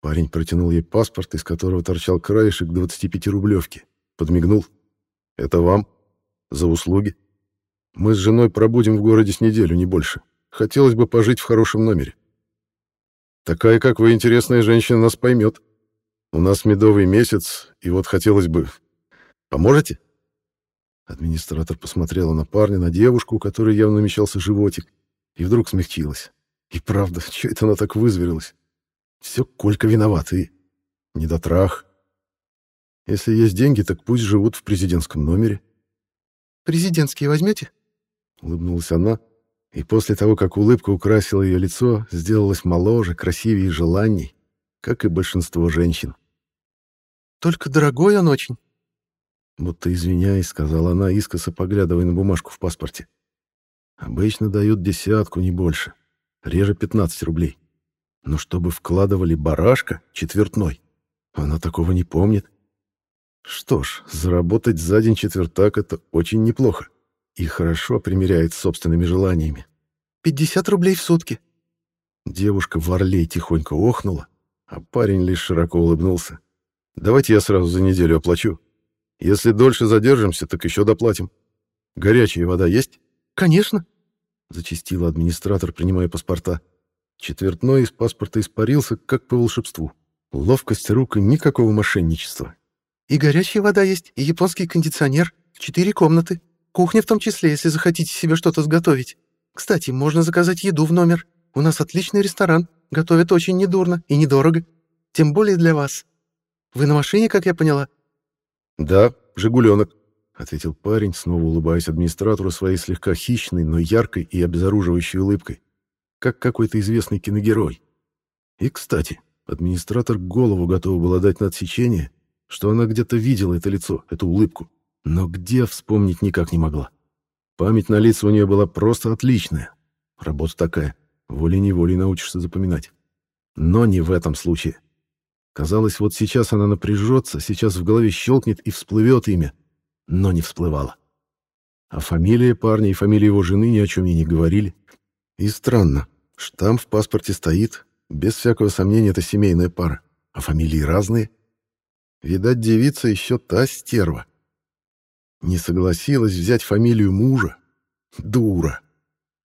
Парень протянул ей паспорт, из которого торчал краешек 25-рублевки. Подмигнул. «Это вам? За услуги? Мы с женой пробудем в городе с неделю, не больше. Хотелось бы пожить в хорошем номере. Такая, как вы, интересная женщина, нас поймет. У нас медовый месяц, и вот хотелось бы... Поможете?» Администратор посмотрела на парня, на девушку, у которой явно намечался животик, и вдруг смягчилась. И правда, что это она так вызверилась? Все Колька виноват, и... Недотрах. Если есть деньги, так пусть живут в президентском номере. «Президентские возьмете?» Улыбнулась она, и после того, как улыбка украсила ее лицо, сделалась моложе, красивее и желанней, как и большинство женщин. «Только дорогой он очень», Будто извиняясь, сказала она, искоса поглядывая на бумажку в паспорте. Обычно дают десятку, не больше. Реже 15 рублей. Но чтобы вкладывали барашка четвертной, она такого не помнит. Что ж, заработать за день четвертак — это очень неплохо. И хорошо примеряет с собственными желаниями. «Пятьдесят рублей в сутки». Девушка в орле тихонько охнула, а парень лишь широко улыбнулся. «Давайте я сразу за неделю оплачу. Если дольше задержимся, так еще доплатим. Горячая вода есть? Конечно, зачастила администратор, принимая паспорта. Четвертной из паспорта испарился, как по волшебству. Ловкость рук и никакого мошенничества. И горячая вода есть, и японский кондиционер, четыре комнаты, кухня в том числе, если захотите себе что-то сготовить. Кстати, можно заказать еду в номер. У нас отличный ресторан, готовят очень недурно и недорого. Тем более для вас. Вы на машине, как я поняла? «Да, «Жигуленок», — ответил парень, снова улыбаясь администратору своей слегка хищной, но яркой и обезоруживающей улыбкой, как какой-то известный киногерой. И, кстати, администратор голову готов был отдать на отсечение, что она где-то видела это лицо, эту улыбку, но где вспомнить никак не могла. Память на лица у нее была просто отличная. Работа такая, волей-неволей научишься запоминать. Но не в этом случае. Казалось, вот сейчас она напряжется, сейчас в голове щелкнет и всплывет имя, но не всплывало. А фамилия парня и фамилия его жены ни о чем ей не говорили. И странно, штамп в паспорте стоит, без всякого сомнения это семейная пара, а фамилии разные. Видать, девица еще та стерва. Не согласилась взять фамилию мужа. Дура.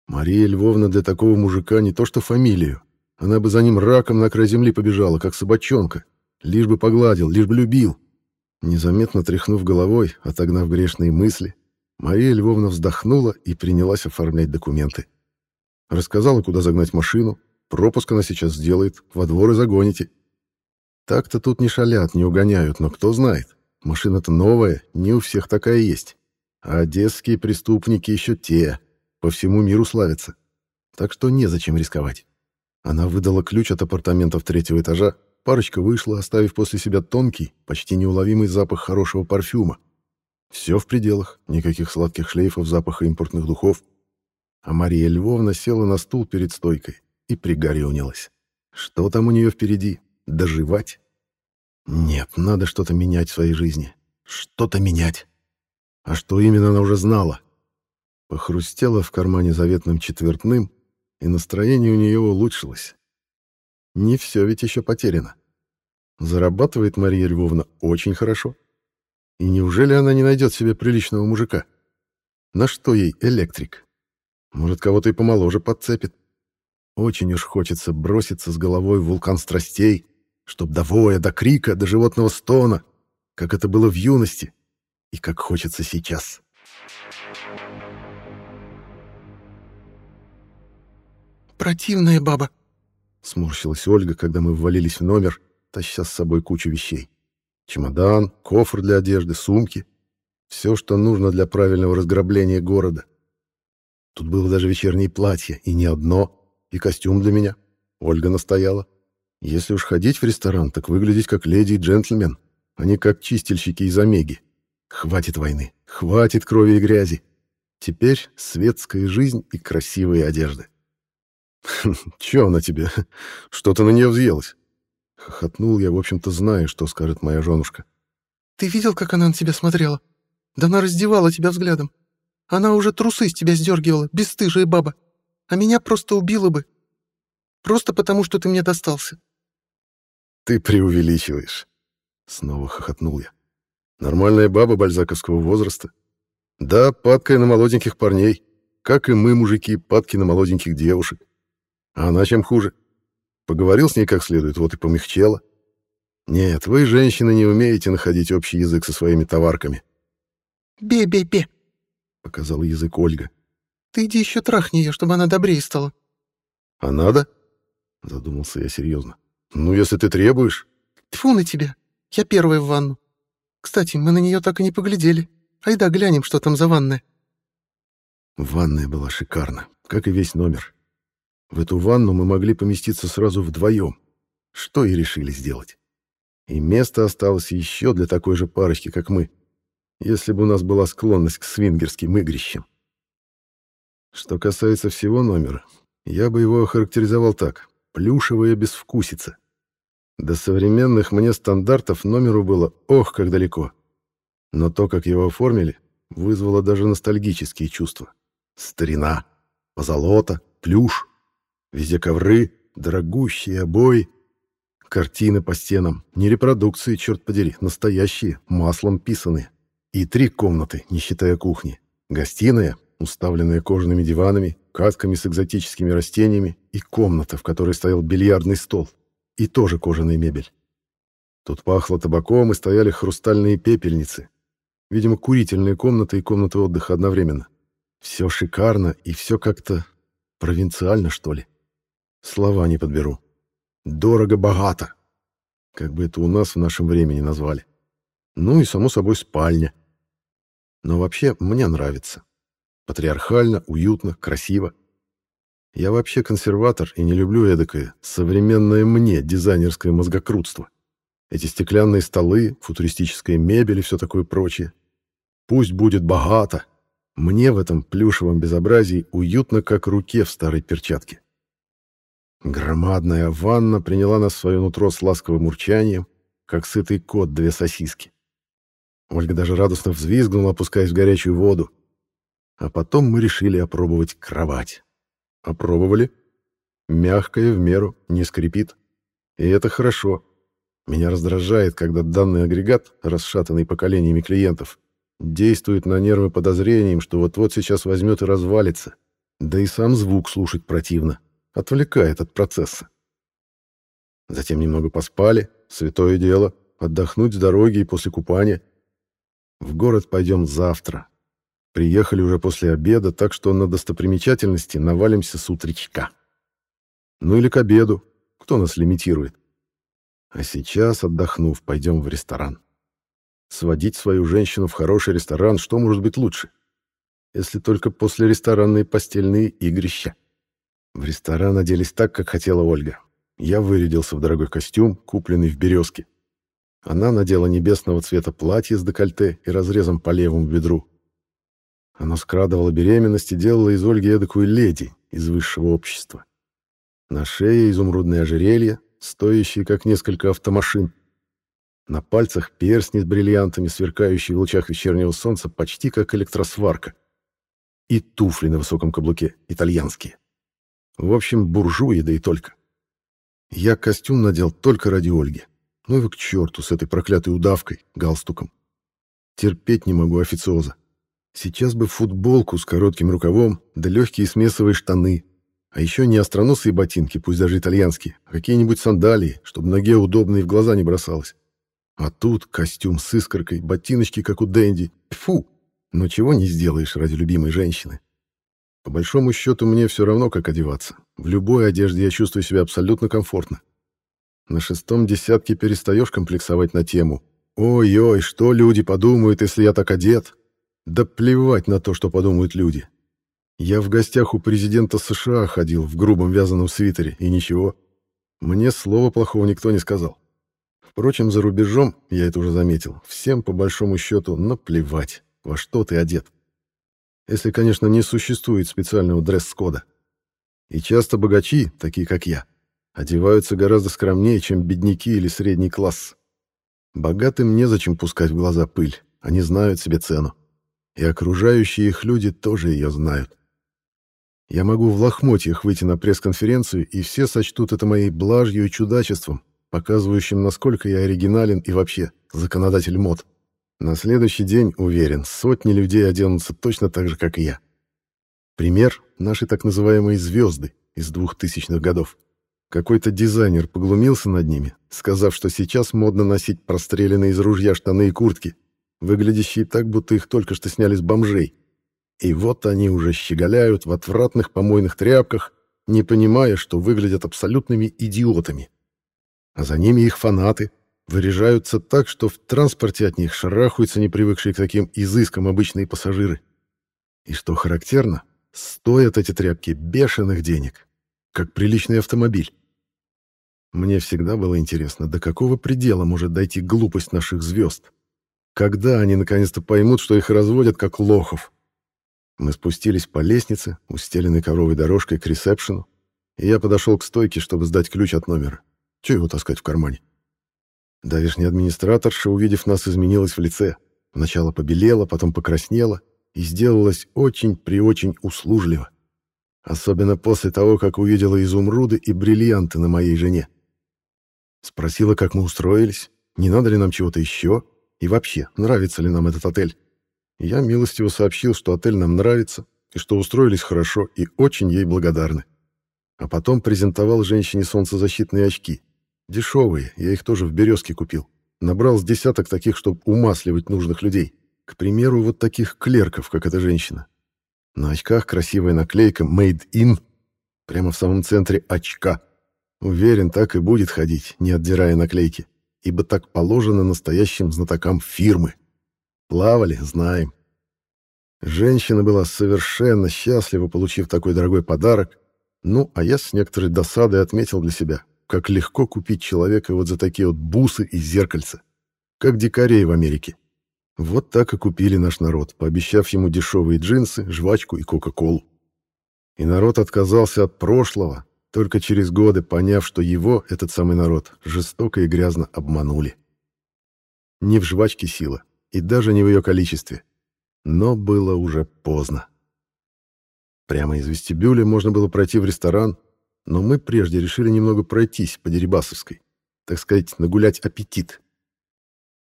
Мария Львовна для такого мужика не то что фамилию. Она бы за ним раком на край земли побежала, как собачонка. Лишь бы погладил, лишь бы любил. Незаметно тряхнув головой, отогнав грешные мысли, Мария Львовна вздохнула и принялась оформлять документы. Рассказала, куда загнать машину, пропуск она сейчас сделает, во двор и загоните. Так-то тут не шалят, не угоняют, но кто знает. Машина-то новая, не у всех такая есть. А одесские преступники еще те, по всему миру славятся. Так что незачем рисковать. Она выдала ключ от апартаментов третьего этажа, парочка вышла, оставив после себя тонкий, почти неуловимый запах хорошего парфюма. Все в пределах, никаких сладких шлейфов запаха импортных духов. А Мария Львовна села на стул перед стойкой и пригорюнилась. Что там у нее впереди? Доживать? Нет, надо что-то менять в своей жизни. Что-то менять. А что именно она уже знала? Похрустела в кармане заветным четвертным, и настроение у нее улучшилось. Не все ведь еще потеряно. Зарабатывает Мария Львовна очень хорошо. И неужели она не найдет себе приличного мужика? На что ей электрик? Может, кого-то и помоложе подцепит. Очень уж хочется броситься с головой в вулкан страстей, чтоб до воя, до крика, до животного стона, как это было в юности и как хочется сейчас. «Противная баба», — сморщилась Ольга, когда мы ввалились в номер, таща с собой кучу вещей. Чемодан, кофр для одежды, сумки. Все, что нужно для правильного разграбления города. Тут было даже вечернее платье, и не одно, и костюм для меня. Ольга настояла. Если уж ходить в ресторан, так выглядеть как леди и джентльмен, а не как чистильщики из Омеги. Хватит войны, хватит крови и грязи. Теперь светская жизнь и красивые одежды. «Чё она тебе? Что ты на нее взъелась?» Хохотнул я, в общем-то, зная, что скажет моя женушка. «Ты видел, как она на тебя смотрела? Да она раздевала тебя взглядом. Она уже трусы с тебя сдергивала, бесстыжая баба. А меня просто убила бы. Просто потому, что ты мне достался». «Ты преувеличиваешь», — снова хохотнул я. «Нормальная баба бальзаковского возраста. Да, падкая на молоденьких парней, как и мы, мужики, падки на молоденьких девушек. А она чем хуже?» Поговорил с ней как следует, вот и помягчела. Нет, вы, женщины, не умеете находить общий язык со своими товарками. «Бе-бе-бе», — показал язык Ольга. «Ты иди еще трахни ее, чтобы она добрее стала». «А надо?» — задумался я серьезно. «Ну, если ты требуешь...» «Тьфу на тебя! Я первая в ванну. Кстати, мы на нее так и не поглядели. Айда глянем, что там за ванная». Ванная была шикарна, как и весь номер. В эту ванну мы могли поместиться сразу вдвоем, что и решили сделать. И место осталось еще для такой же парочки, как мы, если бы у нас была склонность к свингерским игрищам. Что касается всего номера, я бы его охарактеризовал так — плюшевая безвкусица. До современных мне стандартов номеру было ох, как далеко. Но то, как его оформили, вызвало даже ностальгические чувства. Старина, позолота, плюш — Везде ковры, дорогущие обои, картины по стенам, не репродукции, черт подери, настоящие, маслом писанные. И три комнаты, не считая кухни. Гостиная, уставленная кожаными диванами, катками с экзотическими растениями, и комната, в которой стоял бильярдный стол, и тоже кожаная мебель. Тут пахло табаком и стояли хрустальные пепельницы. Видимо, курительная комната и комната отдыха одновременно. Все шикарно и все как-то провинциально, что ли. Слова не подберу. Дорого-богато. Как бы это у нас в нашем времени назвали. Ну и, само собой, спальня. Но вообще мне нравится. Патриархально, уютно, красиво. Я вообще консерватор и не люблю эдакое современное мне дизайнерское мозгокрутство. Эти стеклянные столы, футуристическая мебель и все такое прочее. Пусть будет богато. Мне в этом плюшевом безобразии уютно, как руке в старой перчатке. Громадная ванна приняла нас в свое нутро с ласковым урчанием, как сытый кот две сосиски. Ольга даже радостно взвизгнула, опускаясь в горячую воду. А потом мы решили опробовать кровать. Опробовали. Мягкая в меру, не скрипит. И это хорошо. Меня раздражает, когда данный агрегат, расшатанный поколениями клиентов, действует на нервы подозрением, что вот-вот сейчас возьмет и развалится. Да и сам звук слушать противно, отвлекает от процесса. Затем немного поспали, святое дело, отдохнуть с дороги и после купания. В город пойдем завтра. Приехали уже после обеда, так что на достопримечательности навалимся с утречка. Ну или к обеду, кто нас лимитирует. А сейчас, отдохнув, пойдем в ресторан. Сводить свою женщину в хороший ресторан, что может быть лучше? Если только после ресторанные постельные игрища. В ресторан оделись так, как хотела Ольга. Я вырядился в дорогой костюм, купленный в «Березке». Она надела небесного цвета платье с декольте и разрезом по левому бедру. Оно скрадывало беременность и делало из Ольги эдакую леди из высшего общества. На шее изумрудное ожерелье, стоящие как несколько автомашин. На пальцах перстни с бриллиантами, сверкающие в лучах вечернего солнца, почти как электросварка. И туфли на высоком каблуке, итальянские. В общем, буржуи, да и только. Я костюм надел только ради Ольги. Ну его к черту с этой проклятой удавкой, галстуком. Терпеть не могу официоза. Сейчас бы футболку с коротким рукавом, да легкие смесовые штаны. А еще не остроносые ботинки, пусть даже итальянские, а какие-нибудь сандалии, чтобы ноге удобно и в глаза не бросалось. А тут костюм с искоркой, ботиночки, как у Дэнди. Фу! Но чего не сделаешь ради любимой женщины. По большому счету, мне все равно, как одеваться. В любой одежде я чувствую себя абсолютно комфортно. На шестом десятке перестаешь комплексовать на тему. «Ой-ой, что люди подумают, если я так одет?» Да плевать на то, что подумают люди. Я в гостях у президента США ходил в грубом вязаном свитере, и ничего. Мне слова плохого никто не сказал. Впрочем, за рубежом, я это уже заметил, всем по большому счету наплевать, во что ты одет. Если, конечно, не существует специального дресс-кода. И часто богачи, такие как я, одеваются гораздо скромнее, чем бедняки или средний класс. Богатым незачем пускать в глаза пыль, они знают себе цену. И окружающие их люди тоже ее знают. Я могу в лохмотьях выйти на пресс-конференцию, и все сочтут это моей блажью и чудачеством, показывающим, насколько я оригинален и вообще законодатель мод. На следующий день, уверен, сотни людей оденутся точно так же, как и я. Пример — наши так называемые «звезды» из двухтысячных годов. Какой-то дизайнер поглумился над ними, сказав, что сейчас модно носить простреленные из ружья штаны и куртки, выглядящие так, будто их только что сняли с бомжей. И вот они уже щеголяют в отвратных помойных тряпках, не понимая, что выглядят абсолютными идиотами. А за ними их фанаты, выряжаются так, что в транспорте от них шарахаются непривыкшие к таким изыскам обычные пассажиры. И что характерно, стоят эти тряпки бешеных денег, как приличный автомобиль. Мне всегда было интересно, до какого предела может дойти глупость наших звезд. Когда они наконец-то поймут, что их разводят как лохов? Мы спустились по лестнице, устеленной коровой дорожкой к ресепшену, и я подошел к стойке, чтобы сдать ключ от номера. Чего его таскать в кармане? Давишний администраторша, увидев нас, изменилась в лице. Сначала побелела, потом покраснела и сделалась очень-преочень услужливо. Особенно после того, как увидела изумруды и бриллианты на моей жене. Спросила, как мы устроились, не надо ли нам чего-то еще, и вообще, нравится ли нам этот отель. Я милостиво сообщил, что отель нам нравится, и что устроились хорошо, и очень ей благодарны. А потом презентовал женщине солнцезащитные очки. Дешевые, я их тоже в «Березке» купил. Набрал с десяток таких, чтобы умасливать нужных людей. К примеру, вот таких клерков, как эта женщина. На очках красивая наклейка «Made in» прямо в самом центре очка. Уверен, так и будет ходить, не отдирая наклейки, ибо так положено настоящим знатокам фирмы. Плавали, знаем. Женщина была совершенно счастлива, получив такой дорогой подарок, ну, а я с некоторой досадой отметил для себя, как легко купить человека вот за такие вот бусы и зеркальца, как дикарей в Америке. Вот так и купили наш народ, пообещав ему дешевые джинсы, жвачку и кока-колу. И народ отказался от прошлого, только через годы поняв, что его, этот самый народ, жестоко и грязно обманули. Не в жвачке сила, и даже не в ее количестве. Но было уже поздно. Прямо из вестибюля можно было пройти в ресторан, но мы прежде решили немного пройтись по Дерибасовской. так сказать, нагулять аппетит.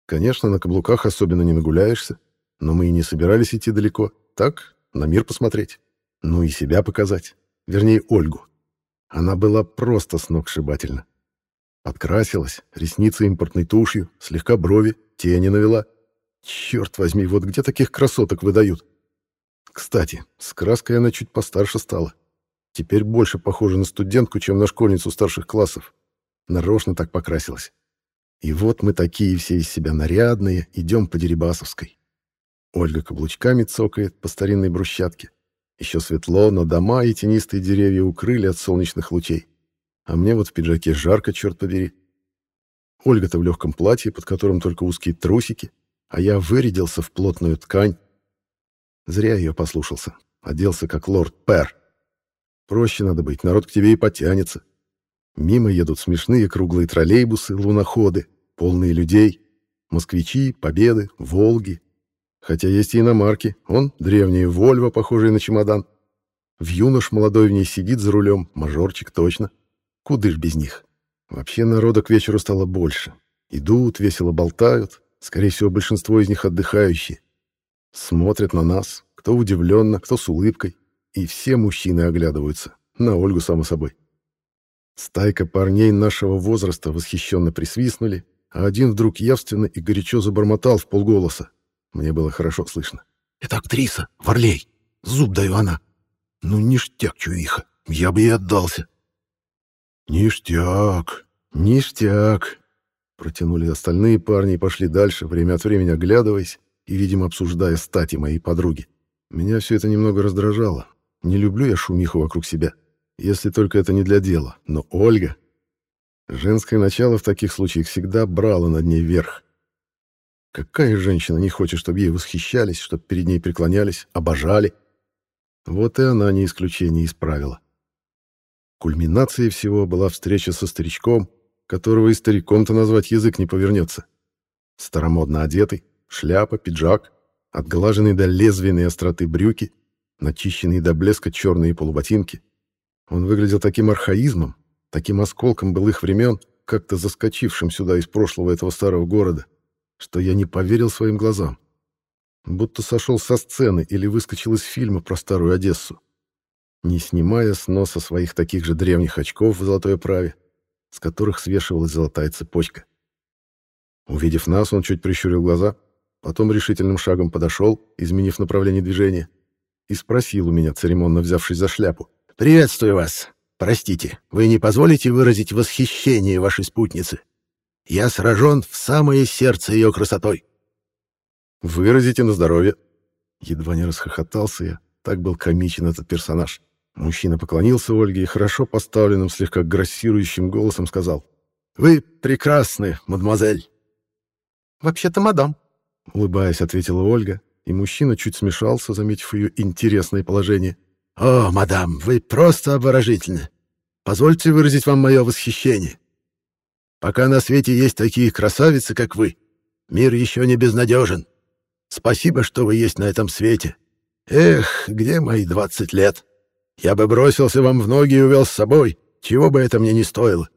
Конечно, на каблуках особенно не нагуляешься, но мы и не собирались идти далеко. Так, на мир посмотреть. Ну и себя показать. Вернее, Ольгу. Она была просто сногсшибательна. Подкрасилась, ресницы импортной тушью, слегка брови, тени навела. Черт возьми, вот где таких красоток выдают? Кстати, с краской она чуть постарше стала. Теперь больше похожа на студентку, чем на школьницу старших классов. Нарочно так покрасилась. И вот мы такие все из себя нарядные, идем по Дерибасовской. Ольга каблучками цокает по старинной брусчатке. Еще светло, но дома и тенистые деревья укрыли от солнечных лучей. А мне вот в пиджаке жарко, черт побери. Ольга-то в легком платье, под которым только узкие трусики, а я вырядился в плотную ткань. Зря ее послушался. Оделся как лорд Пер. Проще надо быть, народ к тебе и потянется. Мимо едут смешные круглые троллейбусы, луноходы, полные людей, москвичи, победы, волги. Хотя есть и иномарки. Он древняя Вольво, похожая на чемодан. В юнош молодой в ней сидит за рулем, мажорчик точно. Куды ж без них? Вообще народа к вечеру стало больше. Идут, весело болтают. Скорее всего, большинство из них отдыхающие. Смотрят на нас, кто удивленно, кто с улыбкой. И все мужчины оглядываются. На Ольгу, само собой. Стайка парней нашего возраста восхищенно присвистнули, а один вдруг явственно и горячо забормотал в полголоса. Мне было хорошо слышно. «Это актриса, Варлей. Зуб даю она. Ну, ништяк, чуиха. Я бы ей отдался». «Ништяк, ништяк!» Протянули остальные парни и пошли дальше, время от времени оглядываясь и, видимо, обсуждая стати моей подруги. Меня все это немного раздражало. Не люблю я шумиху вокруг себя, если только это не для дела. Но Ольга... Женское начало в таких случаях всегда брало над ней верх. Какая женщина не хочет, чтобы ей восхищались, чтобы перед ней преклонялись, обожали? Вот и она не исключение из правила. Кульминацией всего была встреча со старичком, которого и стариком-то назвать язык не повернется. Старомодно одетый, шляпа, пиджак, отглаженные до лезвийной остроты брюки, начищенные до блеска черные полуботинки. Он выглядел таким архаизмом, таким осколком былых времен, как-то заскочившим сюда из прошлого этого старого города, что я не поверил своим глазам. Будто сошел со сцены или выскочил из фильма про старую Одессу. Не снимая с носа своих таких же древних очков в золотой оправе, с которых свешивалась золотая цепочка. Увидев нас, он чуть прищурил глаза, потом решительным шагом подошел, изменив направление движения, и спросил у меня, церемонно взявшись за шляпу. «Приветствую вас. Простите, вы не позволите выразить восхищение вашей спутницы? Я сражен в самое сердце ее красотой». «Выразите на здоровье». Едва не расхохотался я, так был комичен этот персонаж. Мужчина поклонился Ольге и хорошо поставленным, слегка грассирующим голосом сказал. «Вы прекрасны, мадемуазель». «Вообще-то мадам», — улыбаясь, ответила Ольга, и мужчина чуть смешался, заметив ее интересное положение. «О, мадам, вы просто обворожительны. Позвольте выразить вам мое восхищение. Пока на свете есть такие красавицы, как вы, мир еще не безнадежен. Спасибо, что вы есть на этом свете. Эх, где мои двадцать лет? Я бы бросился вам в ноги и увел с собой, чего бы это мне не стоило».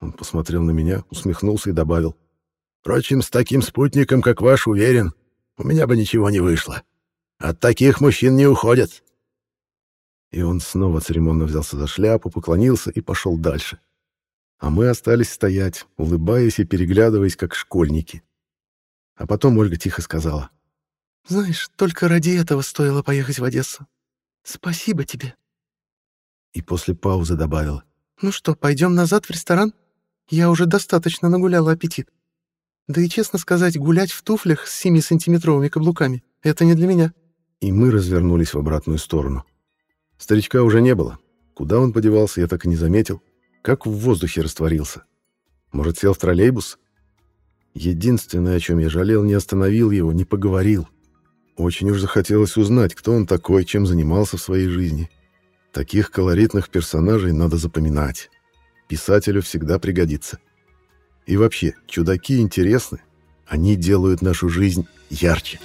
Он посмотрел на меня, усмехнулся и добавил. «Впрочем, с таким спутником, как ваш, уверен, у меня бы ничего не вышло. От таких мужчин не уходят. И он снова церемонно взялся за шляпу, поклонился и пошел дальше. А мы остались стоять, улыбаясь и переглядываясь, как школьники. А потом Ольга тихо сказала. «Знаешь, только ради этого стоило поехать в Одессу. Спасибо тебе». И после паузы добавила. «Ну что, пойдем назад в ресторан? Я уже достаточно нагуляла аппетит». Да и, честно сказать, гулять в туфлях с 7-сантиметровыми каблуками — это не для меня. И мы развернулись в обратную сторону. Старичка уже не было. Куда он подевался, я так и не заметил. Как в воздухе растворился. Может, сел в троллейбус? Единственное, о чем я жалел, не остановил его, не поговорил. Очень уж захотелось узнать, кто он такой, чем занимался в своей жизни. Таких колоритных персонажей надо запоминать. Писателю всегда пригодится. И вообще, чудаки интересны. Они делают нашу жизнь ярче.